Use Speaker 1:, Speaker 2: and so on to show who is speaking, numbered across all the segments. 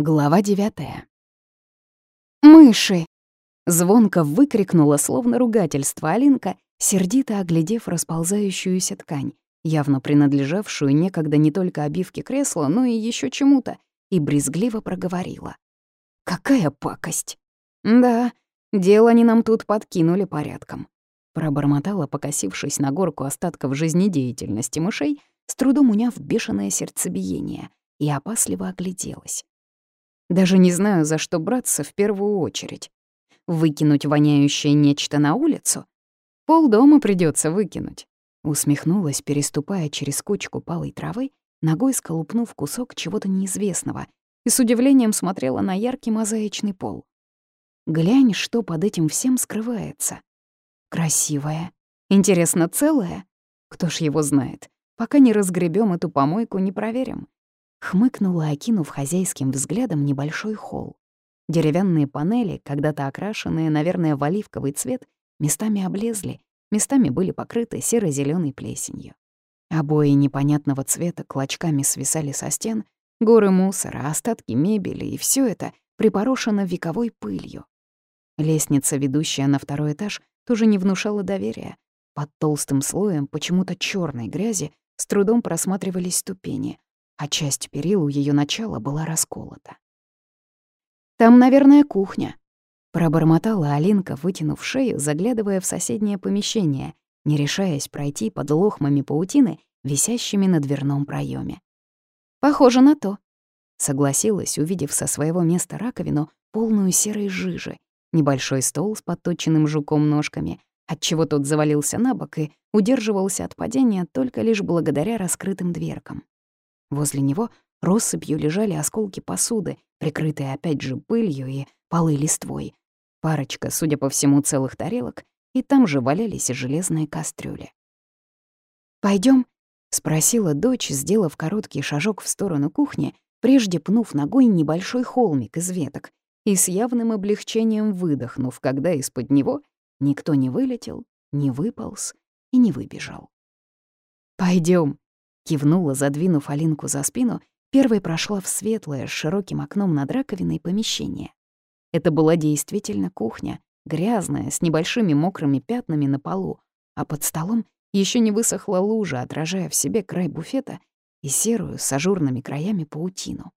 Speaker 1: Глава девятая. «Мыши!» — звонко выкрикнула, словно ругательство Алинка, сердито оглядев расползающуюся ткань, явно принадлежавшую некогда не только обивке кресла, но и еще чему-то, и брезгливо проговорила. «Какая пакость!» «Да, дело они нам тут подкинули порядком», — пробормотала, покосившись на горку остатков жизнедеятельности мышей, с трудом уняв бешеное сердцебиение, и опасливо огляделась. Даже не знаю, за что браться в первую очередь. Выкинуть воняющее нечто на улицу? Пол дома придется выкинуть. Усмехнулась, переступая через кучку палой травы, ногой сколупнув кусок чего-то неизвестного, и с удивлением смотрела на яркий мозаичный пол. Глянь, что под этим всем скрывается. Красивая. Интересно, целая? Кто ж его знает? Пока не разгребем эту помойку, не проверим. Хмыкнула, окинув хозяйским взглядом небольшой холл. Деревянные панели, когда-то окрашенные, наверное, в оливковый цвет, местами облезли, местами были покрыты серо зеленой плесенью. Обои непонятного цвета клочками свисали со стен, горы мусора, остатки мебели, и все это припорошено вековой пылью. Лестница, ведущая на второй этаж, тоже не внушала доверия. Под толстым слоем почему-то черной грязи с трудом просматривались ступени, а часть перил у ее начала была расколота. «Там, наверное, кухня», — пробормотала Алинка, вытянув шею, заглядывая в соседнее помещение, не решаясь пройти под лохмами паутины, висящими на дверном проеме. «Похоже на то», — согласилась, увидев со своего места раковину, полную серой жижи, небольшой стол с подточенным жуком ножками, отчего тот завалился на бок и удерживался от падения только лишь благодаря раскрытым дверкам. Возле него россыпью лежали осколки посуды, прикрытые опять же пылью и полы листвой. Парочка, судя по всему, целых тарелок, и там же валялись и железные кастрюли. Пойдем? спросила дочь, сделав короткий шажок в сторону кухни, прежде пнув ногой небольшой холмик из веток и с явным облегчением выдохнув, когда из-под него никто не вылетел, не выполз и не выбежал. Пойдем, Кивнула, задвинув Алинку за спину, первой прошла в светлое с широким окном над раковиной помещение. Это была действительно кухня, грязная, с небольшими мокрыми пятнами на полу, а под столом еще не высохла лужа, отражая в себе край буфета и серую с ажурными краями паутину.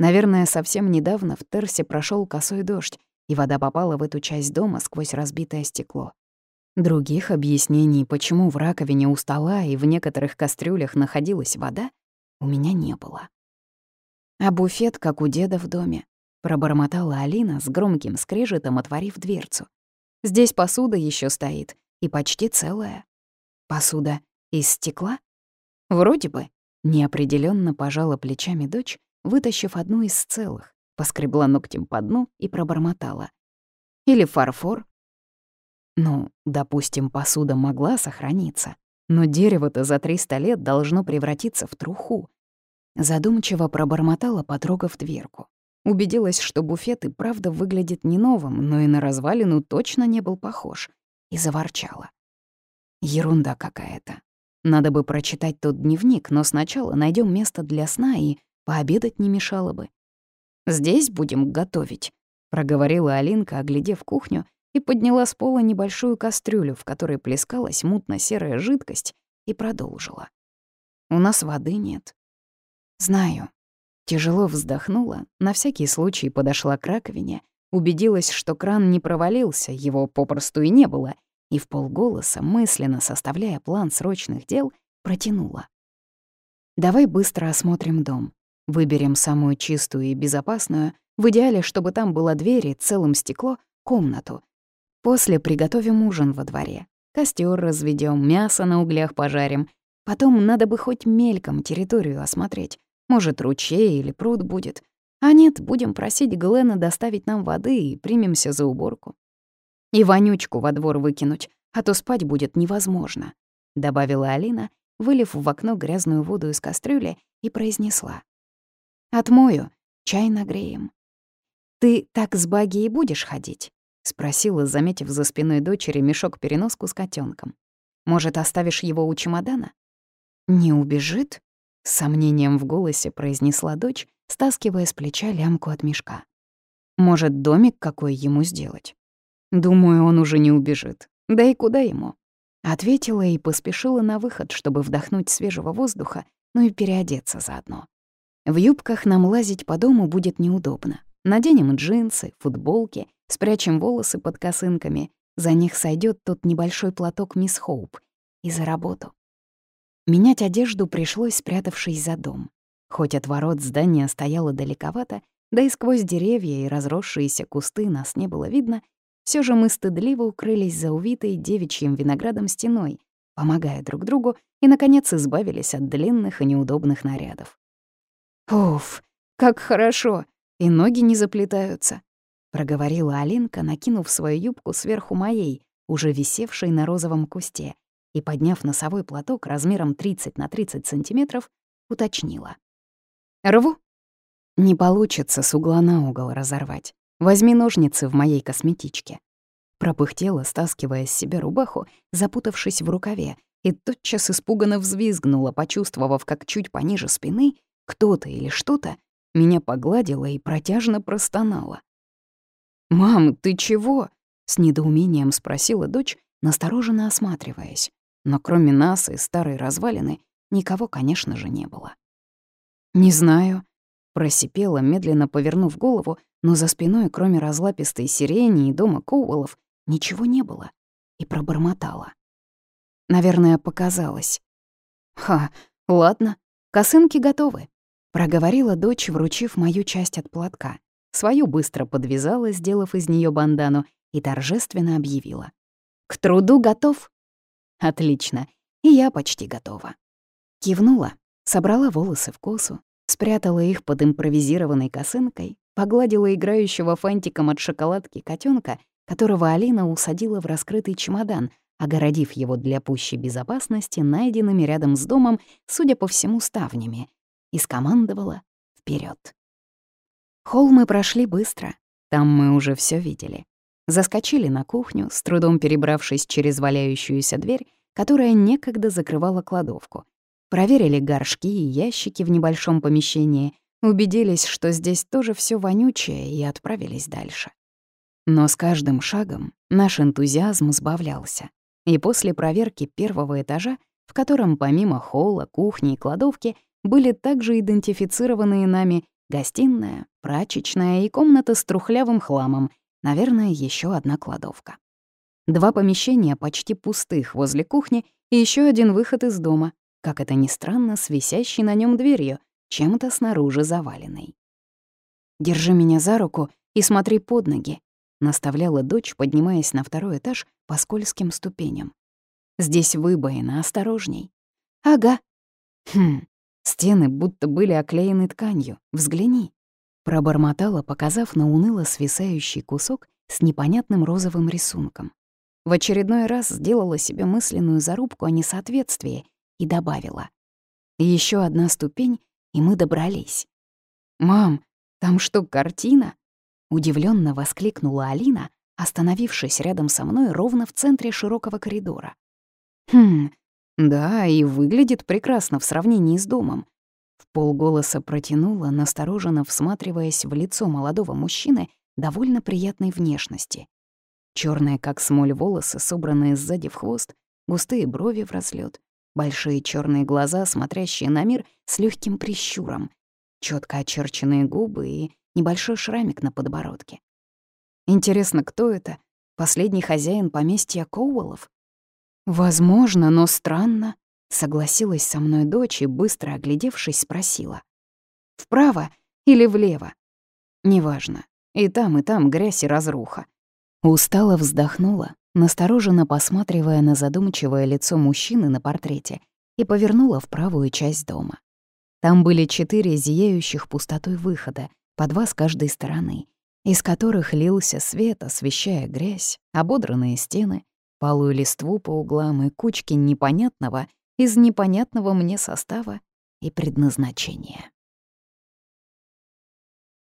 Speaker 1: Наверное, совсем недавно в Терсе прошел косой дождь, и вода попала в эту часть дома сквозь разбитое стекло. Других объяснений, почему в раковине у стола и в некоторых кастрюлях находилась вода, у меня не было. А буфет, как у деда в доме, пробормотала Алина с громким скрежетом, отворив дверцу. Здесь посуда еще стоит, и почти целая. Посуда из стекла? Вроде бы. Неопределенно пожала плечами дочь, вытащив одну из целых, поскребла ногтем по дну и пробормотала. Или фарфор, ну, допустим, посуда могла сохраниться, но дерево-то за 300 лет должно превратиться в труху. Задумчиво пробормотала, потрогав дверку. Убедилась, что буфет и правда выглядит не новым, но и на развалину точно не был похож. И заворчала. Ерунда какая-то. Надо бы прочитать тот дневник, но сначала найдем место для сна и пообедать не мешало бы. «Здесь будем готовить», — проговорила Алинка, оглядев кухню и подняла с пола небольшую кастрюлю, в которой плескалась мутно-серая жидкость, и продолжила. «У нас воды нет». «Знаю». Тяжело вздохнула, на всякий случай подошла к раковине, убедилась, что кран не провалился, его попросту и не было, и в полголоса, мысленно составляя план срочных дел, протянула. «Давай быстро осмотрим дом. Выберем самую чистую и безопасную, в идеале, чтобы там была дверь и целым стекло, комнату, После приготовим ужин во дворе. Костер разведем, мясо на углях пожарим. Потом надо бы хоть мельком территорию осмотреть. Может, ручей или пруд будет. А нет, будем просить Глена доставить нам воды и примемся за уборку. И вонючку во двор выкинуть, а то спать будет невозможно», — добавила Алина, вылив в окно грязную воду из кастрюли и произнесла. «Отмою, чай нагреем. Ты так с баги и будешь ходить?» — спросила, заметив за спиной дочери мешок-переноску с котенком. «Может, оставишь его у чемодана?» «Не убежит?» С сомнением в голосе произнесла дочь, стаскивая с плеча лямку от мешка. «Может, домик какой ему сделать?» «Думаю, он уже не убежит. Да и куда ему?» Ответила и поспешила на выход, чтобы вдохнуть свежего воздуха, ну и переодеться заодно. В юбках нам лазить по дому будет неудобно. Наденем джинсы, футболки, спрячем волосы под косынками. За них сойдет тот небольшой платок мисс Хоуп. И за работу. Менять одежду пришлось, спрятавшись за дом. Хоть от ворот здания стояло далековато, да и сквозь деревья и разросшиеся кусты нас не было видно, все же мы стыдливо укрылись за увитой девичьим виноградом стеной, помогая друг другу и, наконец, избавились от длинных и неудобных нарядов. «Уф, как хорошо! И ноги не заплетаются!» — проговорила Алинка, накинув свою юбку сверху моей, уже висевшей на розовом кусте, и, подняв носовой платок размером 30 на 30 сантиметров, уточнила. «Рву?» «Не получится с угла на угол разорвать. Возьми ножницы в моей косметичке». Пропыхтела, стаскивая с себя рубаху, запутавшись в рукаве, и тотчас испуганно взвизгнула, почувствовав, как чуть пониже спины кто-то или что-то меня погладило и протяжно простонало. «Мам, ты чего?» — с недоумением спросила дочь, настороженно осматриваясь но кроме нас и старой развалины никого, конечно же, не было. «Не знаю», — просипела, медленно повернув голову, но за спиной, кроме разлапистой сирени и дома Коуэллов, ничего не было, и пробормотала. Наверное, показалось. «Ха, ладно, косынки готовы», — проговорила дочь, вручив мою часть от платка. Свою быстро подвязала, сделав из нее бандану, и торжественно объявила. «К труду готов?» Отлично, и я почти готова. Кивнула, собрала волосы в косу, спрятала их под импровизированной косынкой, погладила играющего фантиком от шоколадки котенка, которого Алина усадила в раскрытый чемодан, огородив его для пущей безопасности найденными рядом с домом, судя по всему, ставнями, и скомандовала вперед. Холл мы прошли быстро, там мы уже все видели. Заскочили на кухню, с трудом перебравшись через валяющуюся дверь, которая некогда закрывала кладовку. Проверили горшки и ящики в небольшом помещении, убедились, что здесь тоже все вонючее, и отправились дальше. Но с каждым шагом наш энтузиазм сбавлялся. И после проверки первого этажа, в котором помимо холла, кухни и кладовки были также идентифицированные нами гостиная, прачечная и комната с трухлявым хламом — Наверное, еще одна кладовка. Два помещения почти пустых возле кухни и еще один выход из дома, как это ни странно, с висящей на нем дверью, чем-то снаружи заваленной. «Держи меня за руку и смотри под ноги», — наставляла дочь, поднимаясь на второй этаж по скользким ступеням. «Здесь выбоина, осторожней». «Ага». «Хм, стены будто были оклеены тканью. Взгляни». Пробормотала, показав на уныло свисающий кусок с непонятным розовым рисунком. В очередной раз сделала себе мысленную зарубку о несоответствии и добавила. Еще одна ступень, и мы добрались. «Мам, там что, картина?» Удивленно воскликнула Алина, остановившись рядом со мной ровно в центре широкого коридора. «Хм, да, и выглядит прекрасно в сравнении с домом. В полголоса протянула, настороженно всматриваясь в лицо молодого мужчины довольно приятной внешности. Черные, как смоль, волосы, собранные сзади в хвост, густые брови в разлет, большие черные глаза, смотрящие на мир с легким прищуром, четко очерченные губы и небольшой шрамик на подбородке. Интересно, кто это? Последний хозяин поместья Коуэллов? Возможно, но странно. Согласилась со мной дочь и, быстро оглядевшись, спросила. «Вправо или влево?» «Неважно. И там, и там грязь и разруха». Устало вздохнула, настороженно посматривая на задумчивое лицо мужчины на портрете, и повернула в правую часть дома. Там были четыре зияющих пустотой выхода, по два с каждой стороны, из которых лился свет, освещая грязь, ободранные стены, палую листву по углам и кучки непонятного из непонятного мне состава и предназначения.